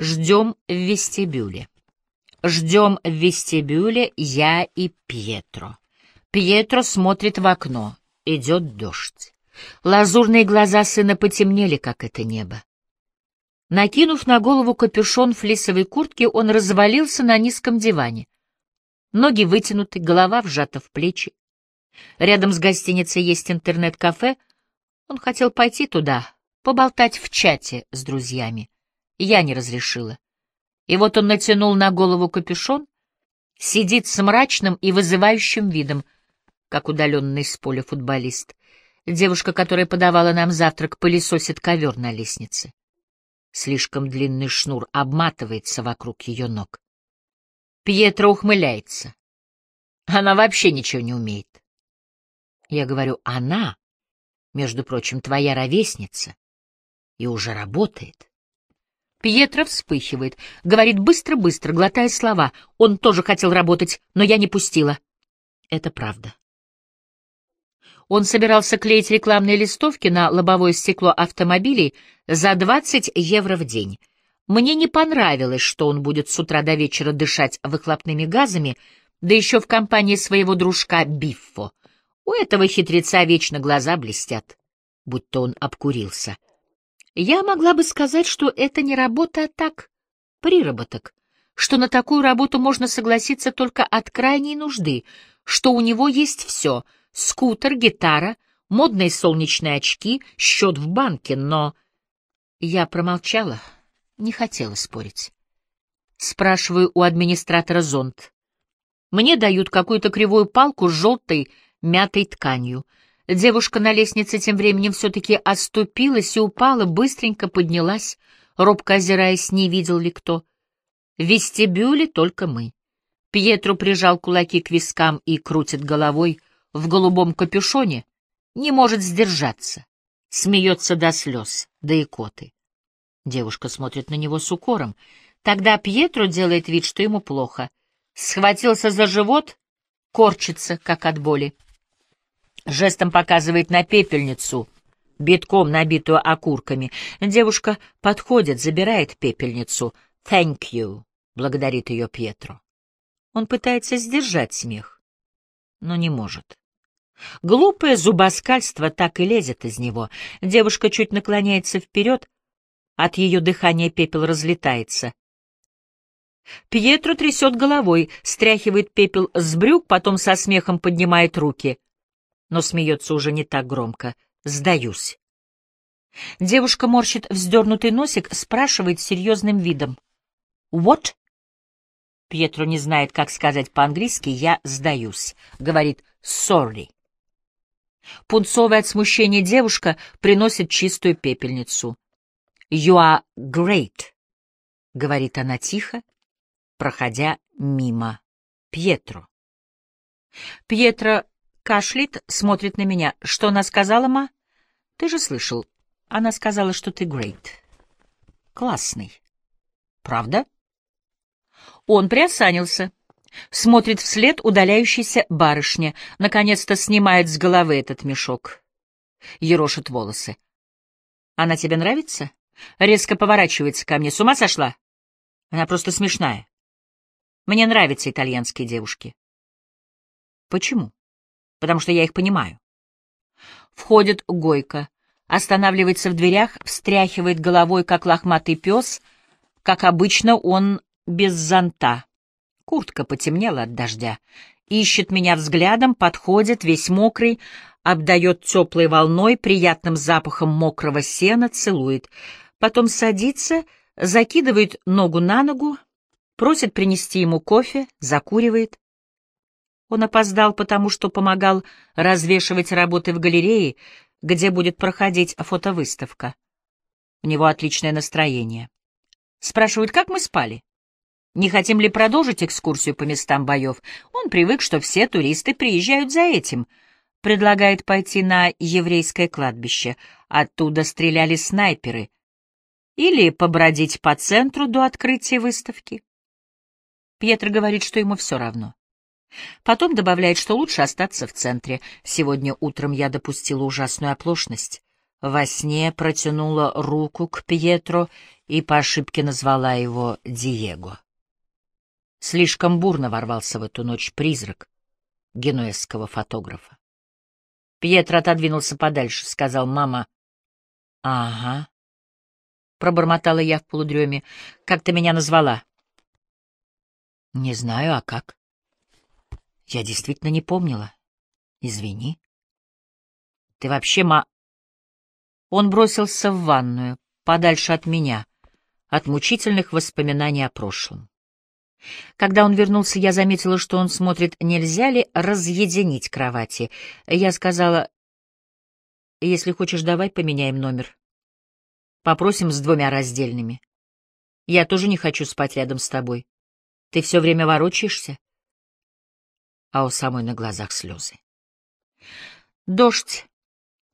Ждем в вестибюле. Ждем в вестибюле я и Пьетро. Пьетро смотрит в окно. Идет дождь. Лазурные глаза сына потемнели, как это небо. Накинув на голову капюшон флисовой куртки, он развалился на низком диване. Ноги вытянуты, голова вжата в плечи. Рядом с гостиницей есть интернет-кафе. Он хотел пойти туда, поболтать в чате с друзьями. Я не разрешила. И вот он натянул на голову капюшон, сидит с мрачным и вызывающим видом, как удаленный с поля футболист. Девушка, которая подавала нам завтрак, пылесосит ковер на лестнице. Слишком длинный шнур обматывается вокруг ее ног. Пьетро ухмыляется. Она вообще ничего не умеет. Я говорю, она, между прочим, твоя ровесница, и уже работает. Пьетро вспыхивает, говорит быстро-быстро, глотая слова. Он тоже хотел работать, но я не пустила. Это правда. Он собирался клеить рекламные листовки на лобовое стекло автомобилей за 20 евро в день. Мне не понравилось, что он будет с утра до вечера дышать выхлопными газами, да еще в компании своего дружка Биффо. У этого хитреца вечно глаза блестят, будто он обкурился. Я могла бы сказать, что это не работа, а так, приработок, что на такую работу можно согласиться только от крайней нужды, что у него есть все — скутер, гитара, модные солнечные очки, счет в банке, но... Я промолчала, не хотела спорить. Спрашиваю у администратора зонт. Мне дают какую-то кривую палку с желтой мятой тканью. Девушка на лестнице тем временем все-таки оступилась и упала, быстренько поднялась, робко озираясь, не видел ли кто. В вестибюле только мы. Пьетро прижал кулаки к вискам и крутит головой, в голубом капюшоне не может сдержаться, смеется до слез, да икоты. Девушка смотрит на него с укором. Тогда Пьетро делает вид, что ему плохо. Схватился за живот, корчится, как от боли. Жестом показывает на пепельницу, битком набитую окурками. Девушка подходит, забирает пепельницу. «Thank you», — благодарит ее Пьетро. Он пытается сдержать смех но не может. Глупое зубоскальство так и лезет из него. Девушка чуть наклоняется вперед, от ее дыхания пепел разлетается. Пьетро трясет головой, стряхивает пепел с брюк, потом со смехом поднимает руки. Но смеется уже не так громко. «Сдаюсь». Девушка морщит вздернутый носик, спрашивает серьезным видом. «What?» Пьетро не знает, как сказать по-английски «я сдаюсь», говорит «sorry». Пунцовая от смущения девушка приносит чистую пепельницу. «You are great», — говорит она тихо, проходя мимо Пьетро. Пьетро кашляет, смотрит на меня. «Что она сказала, ма?» «Ты же слышал. Она сказала, что ты great». «Классный». «Правда?» Он приосанился, смотрит вслед удаляющейся барышне, наконец-то снимает с головы этот мешок. Ерошит волосы. «Она тебе нравится?» Резко поворачивается ко мне. «С ума сошла?» Она просто смешная. Мне нравятся итальянские девушки. Почему? Потому что я их понимаю. Входит Гойко, останавливается в дверях, встряхивает головой, как лохматый пес. Как обычно, он без зонта. Куртка потемнела от дождя. Ищет меня взглядом, подходит, весь мокрый, обдает теплой волной, приятным запахом мокрого сена, целует. Потом садится, закидывает ногу на ногу, просит принести ему кофе, закуривает. Он опоздал, потому что помогал развешивать работы в галерее, где будет проходить фотовыставка. У него отличное настроение. Спрашивают, как мы спали? Не хотим ли продолжить экскурсию по местам боев? Он привык, что все туристы приезжают за этим. Предлагает пойти на еврейское кладбище. Оттуда стреляли снайперы. Или побродить по центру до открытия выставки. Пьетро говорит, что ему все равно. Потом добавляет, что лучше остаться в центре. Сегодня утром я допустила ужасную оплошность. во сне протянула руку к Пьетро и по ошибке назвала его Диего. Слишком бурно ворвался в эту ночь призрак генуэзского фотографа. Пьетро отодвинулся подальше, сказал «Мама». «Ага», — пробормотала я в полудреме. «Как ты меня назвала?» «Не знаю, а как?» «Я действительно не помнила. Извини». «Ты вообще, ма...» Он бросился в ванную, подальше от меня, от мучительных воспоминаний о прошлом. Когда он вернулся, я заметила, что он смотрит, нельзя ли разъединить кровати. Я сказала, если хочешь, давай поменяем номер. Попросим с двумя раздельными. Я тоже не хочу спать рядом с тобой. Ты все время ворочаешься. А у самой на глазах слезы. Дождь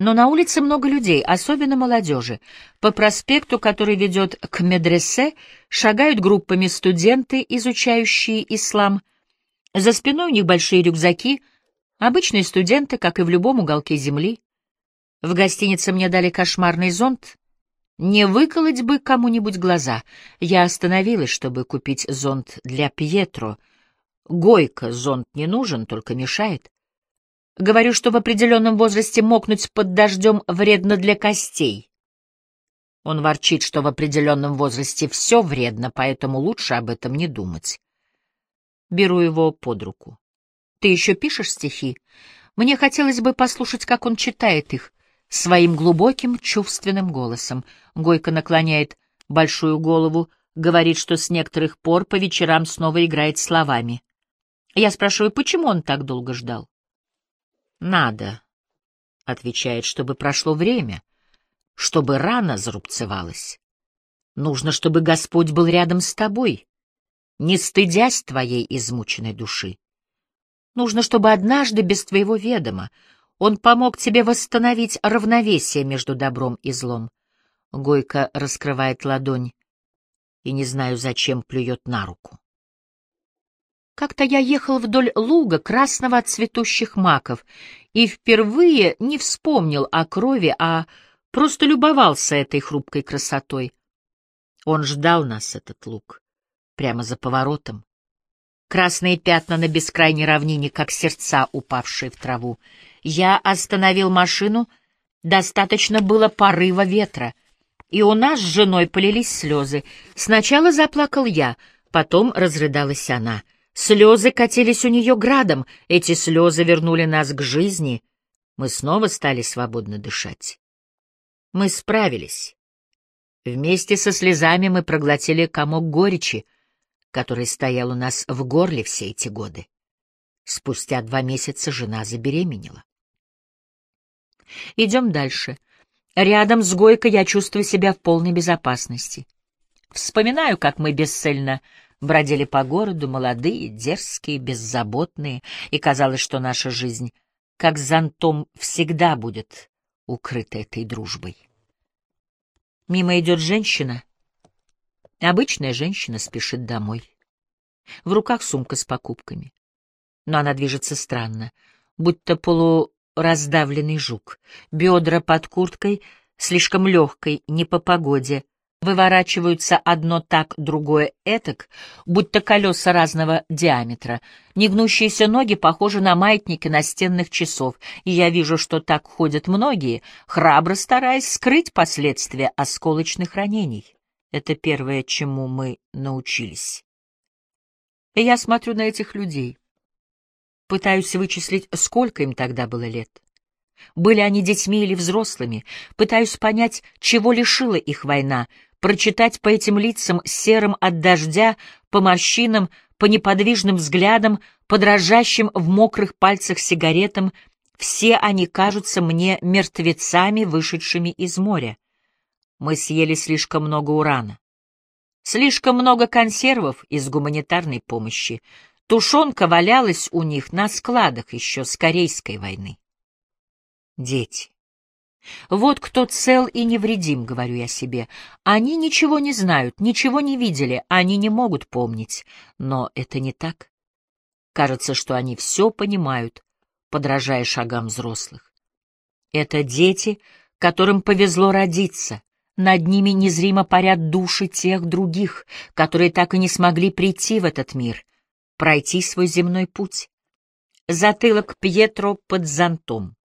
но на улице много людей, особенно молодежи. По проспекту, который ведет к медресе, шагают группами студенты, изучающие ислам. За спиной у них большие рюкзаки, обычные студенты, как и в любом уголке земли. В гостинице мне дали кошмарный зонт. Не выколоть бы кому-нибудь глаза. Я остановилась, чтобы купить зонт для Пьетро. Гойка зонт не нужен, только мешает. Говорю, что в определенном возрасте мокнуть под дождем вредно для костей. Он ворчит, что в определенном возрасте все вредно, поэтому лучше об этом не думать. Беру его под руку. Ты еще пишешь стихи? Мне хотелось бы послушать, как он читает их, своим глубоким чувственным голосом. Гойко наклоняет большую голову, говорит, что с некоторых пор по вечерам снова играет словами. Я спрашиваю, почему он так долго ждал? «Надо», — отвечает, — «чтобы прошло время, чтобы рана зарубцевалась. Нужно, чтобы Господь был рядом с тобой, не стыдясь твоей измученной души. Нужно, чтобы однажды без твоего ведома он помог тебе восстановить равновесие между добром и злом. Гойка раскрывает ладонь и, не знаю зачем, плюет на руку. Как-то я ехал вдоль луга красного от цветущих маков и впервые не вспомнил о крови, а просто любовался этой хрупкой красотой. Он ждал нас, этот луг, прямо за поворотом. Красные пятна на бескрайней равнине, как сердца, упавшие в траву. Я остановил машину, достаточно было порыва ветра, и у нас с женой полились слезы. Сначала заплакал я, потом разрыдалась она — Слезы катились у нее градом, эти слезы вернули нас к жизни. Мы снова стали свободно дышать. Мы справились. Вместе со слезами мы проглотили комок горечи, который стоял у нас в горле все эти годы. Спустя два месяца жена забеременела. Идем дальше. Рядом с Гойкой я чувствую себя в полной безопасности. Вспоминаю, как мы бесцельно бродили по городу, молодые, дерзкие, беззаботные, и казалось, что наша жизнь, как зонтом, всегда будет укрыта этой дружбой. Мимо идет женщина. Обычная женщина спешит домой. В руках сумка с покупками. Но она движется странно, будто полураздавленный жук. Бедра под курткой слишком легкой, не по погоде — выворачиваются одно так, другое этак, будто колеса разного диаметра. Негнущиеся ноги похожи на маятники настенных часов, и я вижу, что так ходят многие, храбро стараясь скрыть последствия осколочных ранений. Это первое, чему мы научились. И я смотрю на этих людей. Пытаюсь вычислить, сколько им тогда было лет. Были они детьми или взрослыми, пытаюсь понять, чего лишила их война, прочитать по этим лицам, серым от дождя, по морщинам, по неподвижным взглядам, по дрожащим в мокрых пальцах сигаретам, все они кажутся мне мертвецами, вышедшими из моря. Мы съели слишком много урана. Слишком много консервов из гуманитарной помощи. Тушенка валялась у них на складах еще с Корейской войны. Дети. Вот кто цел и невредим, говорю я себе. Они ничего не знают, ничего не видели, они не могут помнить. Но это не так. Кажется, что они все понимают, подражая шагам взрослых. Это дети, которым повезло родиться. Над ними незримо парят души тех других, которые так и не смогли прийти в этот мир, пройти свой земной путь. Затылок Пьетро под зонтом.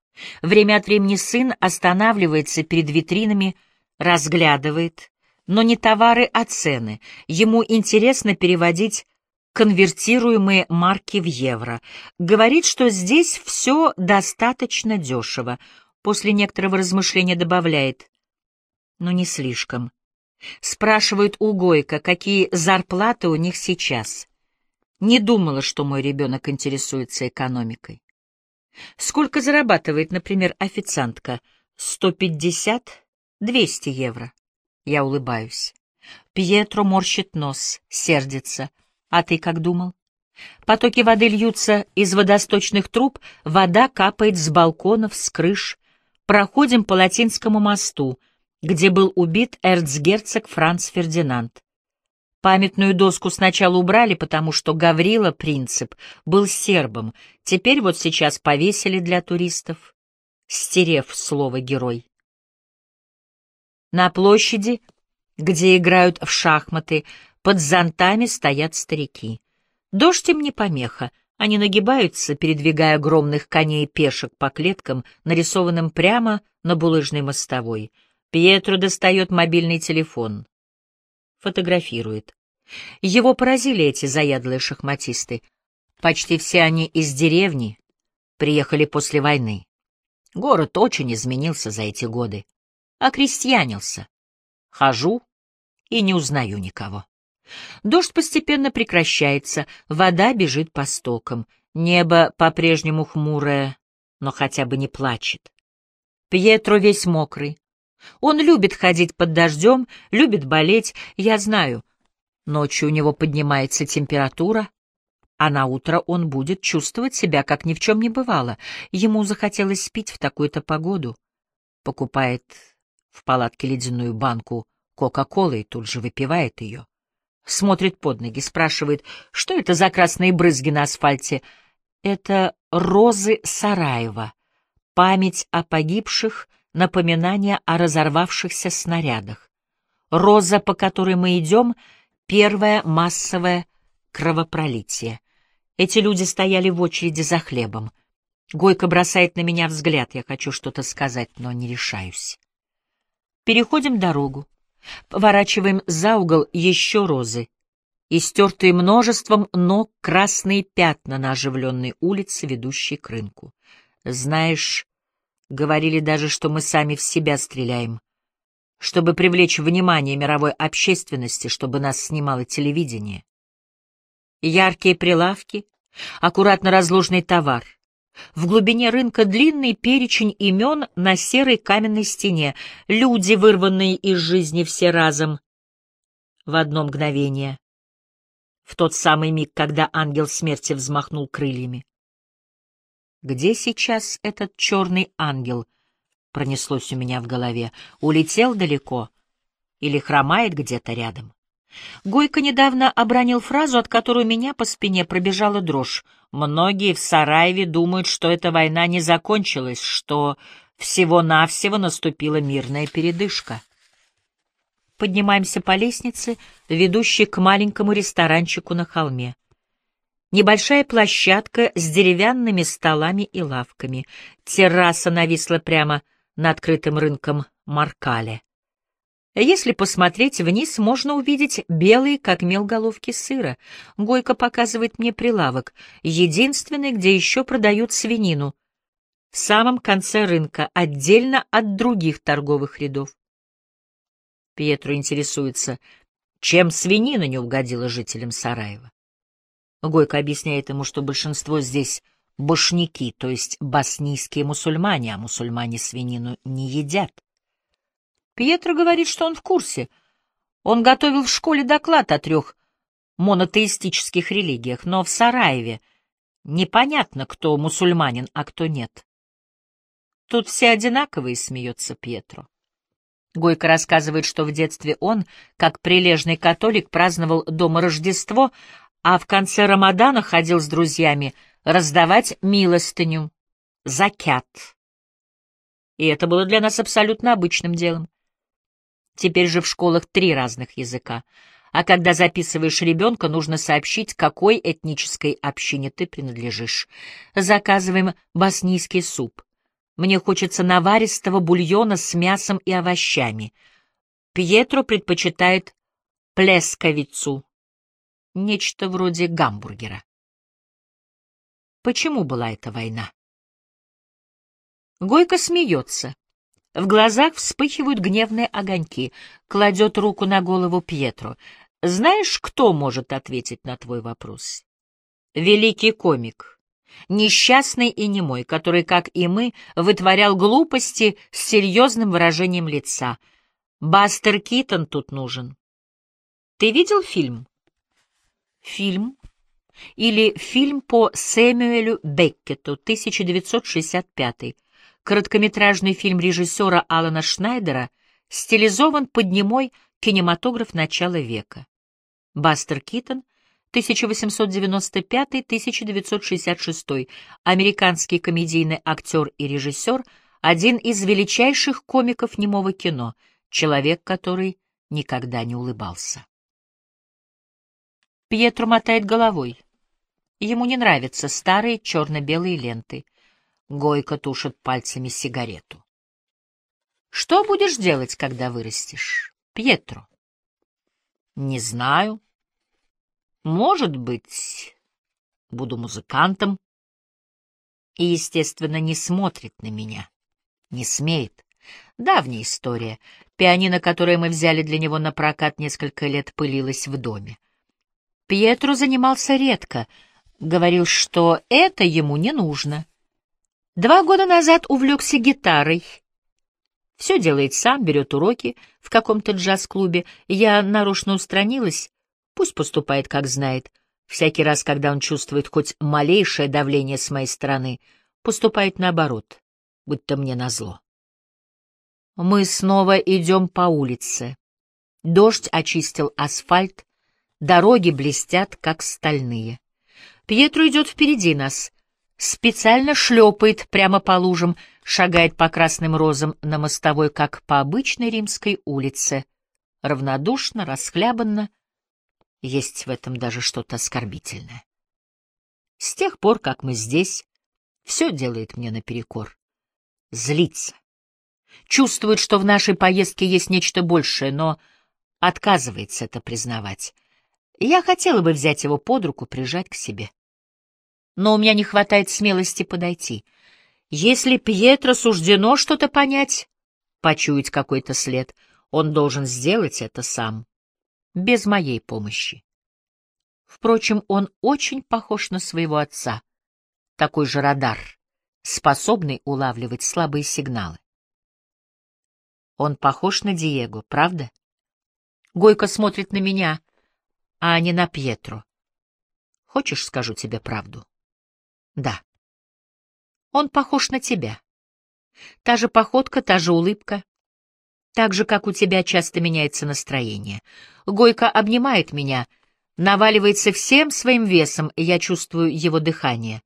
Время от времени сын останавливается перед витринами, разглядывает, но не товары, а цены. Ему интересно переводить конвертируемые марки в евро. Говорит, что здесь все достаточно дешево. После некоторого размышления добавляет, но не слишком. Спрашивает у Гойка, какие зарплаты у них сейчас. Не думала, что мой ребенок интересуется экономикой. Сколько зарабатывает, например, официантка? Сто пятьдесят, двести евро. Я улыбаюсь. Пьетро морщит нос, сердится. А ты как думал? Потоки воды льются из водосточных труб, вода капает с балконов, с крыш. Проходим по Латинскому мосту, где был убит эрцгерцог Франц Фердинанд. Памятную доску сначала убрали, потому что Гаврила Принцип был сербом, теперь вот сейчас повесили для туристов, стерев слово «герой». На площади, где играют в шахматы, под зонтами стоят старики. Дождь им не помеха, они нагибаются, передвигая огромных коней пешек по клеткам, нарисованным прямо на булыжной мостовой. Пьетро достает мобильный телефон. Фотографирует. Его поразили эти заядлые шахматисты. Почти все они из деревни, приехали после войны. Город очень изменился за эти годы. Окрестьянился. Хожу и не узнаю никого. Дождь постепенно прекращается, вода бежит по стокам. Небо по-прежнему хмурое, но хотя бы не плачет. Пьетро весь мокрый. Он любит ходить под дождем, любит болеть, я знаю. Ночью у него поднимается температура, а на утро он будет чувствовать себя, как ни в чем не бывало. Ему захотелось спить в такую-то погоду. Покупает в палатке ледяную банку Кока-Колы и тут же выпивает ее смотрит под ноги, спрашивает, что это за красные брызги на асфальте. Это розы Сараева, память о погибших, напоминание о разорвавшихся снарядах. Роза, по которой мы идем, первое массовое кровопролитие. Эти люди стояли в очереди за хлебом. Гойка бросает на меня взгляд, я хочу что-то сказать, но не решаюсь. Переходим дорогу. Поворачиваем за угол еще розы, истертые множеством ног красные пятна на оживленной улице, ведущей к рынку. Знаешь, говорили даже, что мы сами в себя стреляем, чтобы привлечь внимание мировой общественности, чтобы нас снимало телевидение. Яркие прилавки, аккуратно разложенный товар — в глубине рынка длинный перечень имен на серой каменной стене, люди, вырванные из жизни все разом. В одно мгновение. В тот самый миг, когда ангел смерти взмахнул крыльями. Где сейчас этот черный ангел? Пронеслось у меня в голове. Улетел далеко? Или хромает где-то рядом? Гойко недавно обронил фразу, от которой у меня по спине пробежала дрожь. Многие в Сараеве думают, что эта война не закончилась, что всего-навсего наступила мирная передышка. Поднимаемся по лестнице, ведущей к маленькому ресторанчику на холме. Небольшая площадка с деревянными столами и лавками. Терраса нависла прямо над открытым рынком Маркале. Если посмотреть вниз, можно увидеть белые, как мел, головки сыра. Гойко показывает мне прилавок, единственный, где еще продают свинину. В самом конце рынка, отдельно от других торговых рядов. Пьетро интересуется, чем свинина не угодила жителям Сараева. Гойко объясняет ему, что большинство здесь башняки, то есть боснийские мусульмане, а мусульмане свинину не едят. Пьетро говорит, что он в курсе. Он готовил в школе доклад о трех монотеистических религиях, но в Сараеве непонятно, кто мусульманин, а кто нет. Тут все одинаковые, смеется Пьетро. Гойко рассказывает, что в детстве он, как прилежный католик, праздновал дома Рождество, а в конце Рамадана ходил с друзьями раздавать милостыню, закят. и это было для нас абсолютно обычным делом. Теперь же в школах три разных языка, а когда записываешь ребенка, нужно сообщить, какой этнической общине ты принадлежишь. Заказываем боснийский суп. Мне хочется наваристого бульона с мясом и овощами. Пьетро предпочитает плесковицу, нечто вроде гамбургера. Почему была эта война? Гойко смеется. В глазах вспыхивают гневные огоньки. Кладет руку на голову Пьетро. Знаешь, кто может ответить на твой вопрос? Великий комик. Несчастный и немой, который, как и мы, вытворял глупости с серьезным выражением лица. Бастер Китон тут нужен. Ты видел фильм? Фильм? Или фильм по Сэмюэлю Беккету, 1965 короткометражный фильм режиссера Алана Шнайдера стилизован под немой кинематограф начала века. Бастер Китон, 1895-1966, американский комедийный актер и режиссер, один из величайших комиков немого кино, человек, который никогда не улыбался. Пьетро мотает головой. Ему не нравятся старые черно-белые ленты — Гойко тушит пальцами сигарету. Что будешь делать, когда вырастешь, Пьетро? Не знаю. Может быть, буду музыкантом. И, естественно, не смотрит на меня. Не смеет. Давняя история. Пианино, которое мы взяли для него на прокат несколько лет, пылилось в доме. Пьетро занимался редко, говорил, что это ему не нужно. Два года назад увлекся гитарой. Все делает сам, берет уроки в каком-то джаз-клубе. Я нарочно устранилась. Пусть поступает, как знает. Всякий раз, когда он чувствует хоть малейшее давление с моей стороны, поступает наоборот, будто мне назло. Мы снова идем по улице. Дождь очистил асфальт, дороги блестят, как стальные. Пьетро идет впереди нас — специально шлепает прямо по лужам, шагает по красным розам на мостовой, как по обычной римской улице. Равнодушно, расхлябанно. Есть в этом даже что-то оскорбительное. С тех пор, как мы здесь, все делает мне наперекор. Злится. Чувствует, что в нашей поездке есть нечто большее, но отказывается это признавать. Я хотела бы взять его под руку, прижать к себе но у меня не хватает смелости подойти. Если Пьетро суждено что-то понять, почуять какой-то след, он должен сделать это сам, без моей помощи. Впрочем, он очень похож на своего отца, такой же радар, способный улавливать слабые сигналы. Он похож на Диего, правда? Гойко смотрит на меня, а не на Пьетро. Хочешь, скажу тебе правду? Да. Он похож на тебя. Та же походка, та же улыбка. Так же, как у тебя часто меняется настроение. Гойка обнимает меня, наваливается всем своим весом, и я чувствую его дыхание.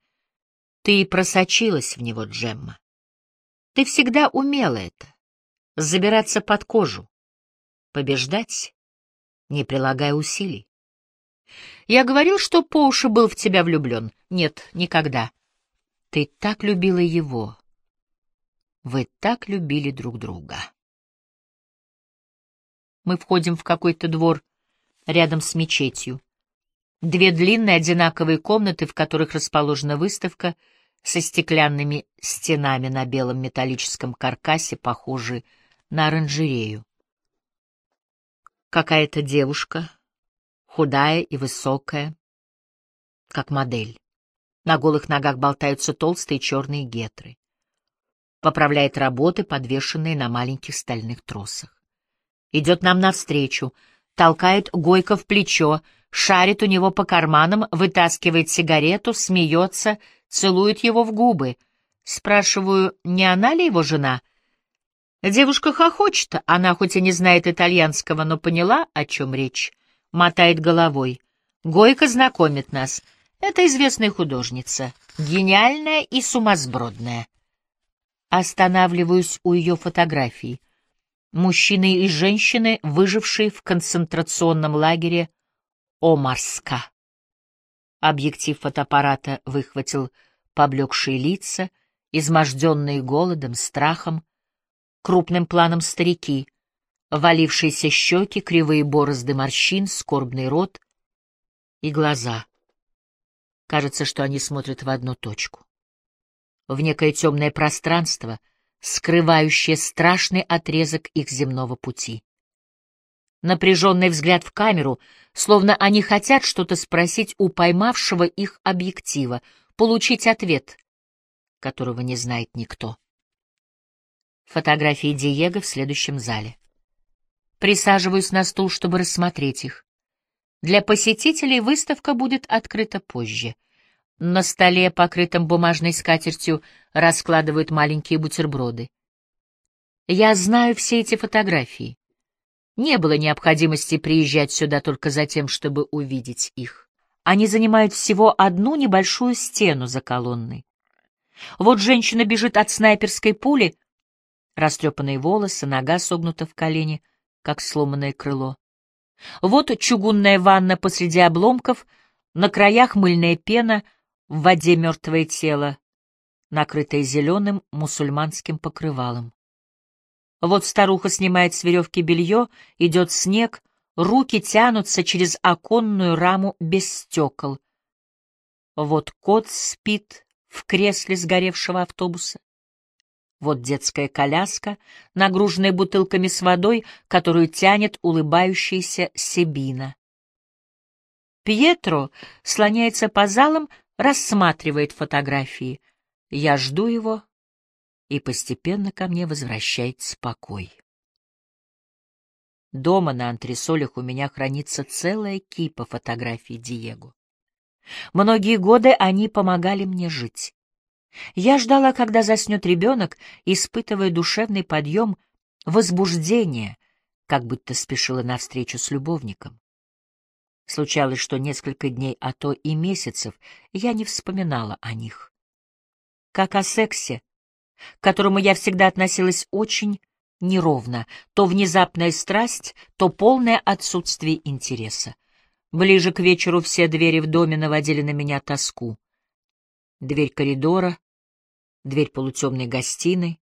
Ты просочилась в него, Джемма. Ты всегда умела это. Забираться под кожу. Побеждать, не прилагая усилий. Я говорил, что по уши был в тебя влюблен. Нет, никогда. Ты так любила его. Вы так любили друг друга. Мы входим в какой-то двор рядом с мечетью. Две длинные одинаковые комнаты, в которых расположена выставка со стеклянными стенами на белом металлическом каркасе, похожей на оранжерею. Какая-то девушка худая и высокая, как модель. На голых ногах болтаются толстые черные гетры. Поправляет работы, подвешенные на маленьких стальных тросах. Идет нам навстречу, толкает Гойко в плечо, шарит у него по карманам, вытаскивает сигарету, смеется, целует его в губы. Спрашиваю, не она ли его жена? Девушка хохочет, она хоть и не знает итальянского, но поняла, о чем речь мотает головой. Гойко знакомит нас. Это известная художница, гениальная и сумасбродная. Останавливаюсь у ее фотографий. Мужчины и женщины, выжившие в концентрационном лагере Омарска. Объектив фотоаппарата выхватил поблекшие лица, изможденные голодом, страхом, крупным планом старики, валившиеся щеки, кривые борозды морщин, скорбный рот и глаза. Кажется, что они смотрят в одну точку. В некое темное пространство, скрывающее страшный отрезок их земного пути. Напряженный взгляд в камеру, словно они хотят что-то спросить у поймавшего их объектива, получить ответ, которого не знает никто. Фотографии Диего в следующем зале. Присаживаюсь на стул, чтобы рассмотреть их. Для посетителей выставка будет открыта позже. На столе, покрытом бумажной скатертью, раскладывают маленькие бутерброды. Я знаю все эти фотографии. Не было необходимости приезжать сюда только за тем, чтобы увидеть их. Они занимают всего одну небольшую стену за колонной. Вот женщина бежит от снайперской пули, растрепанные волосы, нога согнута в колени, как сломанное крыло. Вот чугунная ванна посреди обломков, на краях мыльная пена, в воде мертвое тело, накрытое зеленым мусульманским покрывалом. Вот старуха снимает с веревки белье, идет снег, руки тянутся через оконную раму без стекол. Вот кот спит в кресле сгоревшего автобуса. Вот детская коляска, нагруженная бутылками с водой, которую тянет улыбающаяся Себина. Пьетро слоняется по залам, рассматривает фотографии. Я жду его, и постепенно ко мне возвращается покой. Дома на антресолях у меня хранится целая кипа фотографий Диего. Многие годы они помогали мне жить. Я ждала, когда заснет ребенок, испытывая душевный подъем, возбуждение, как будто спешила навстречу с любовником. Случалось, что несколько дней, а то и месяцев, я не вспоминала о них. Как о сексе, к которому я всегда относилась очень неровно, то внезапная страсть, то полное отсутствие интереса. Ближе к вечеру все двери в доме наводили на меня тоску. Дверь коридора, дверь полутемной гостиной.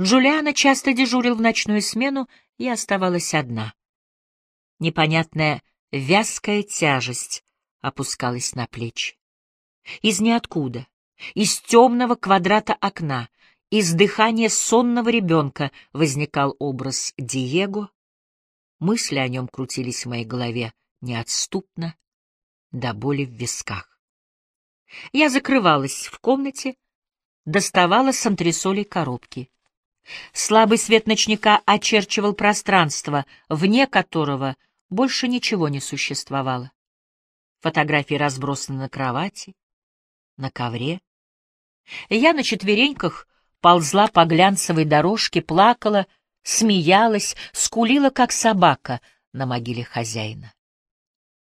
Джулиана часто дежурил в ночную смену и оставалась одна. Непонятная вязкая тяжесть опускалась на плечи. Из ниоткуда, из темного квадрата окна, из дыхания сонного ребенка возникал образ Диего. Мысли о нем крутились в моей голове неотступно, до боли в висках. Я закрывалась в комнате, доставала с антресолей коробки. Слабый свет ночника очерчивал пространство, вне которого больше ничего не существовало. Фотографии разбросаны на кровати, на ковре. Я на четвереньках ползла по глянцевой дорожке, плакала, смеялась, скулила, как собака на могиле хозяина.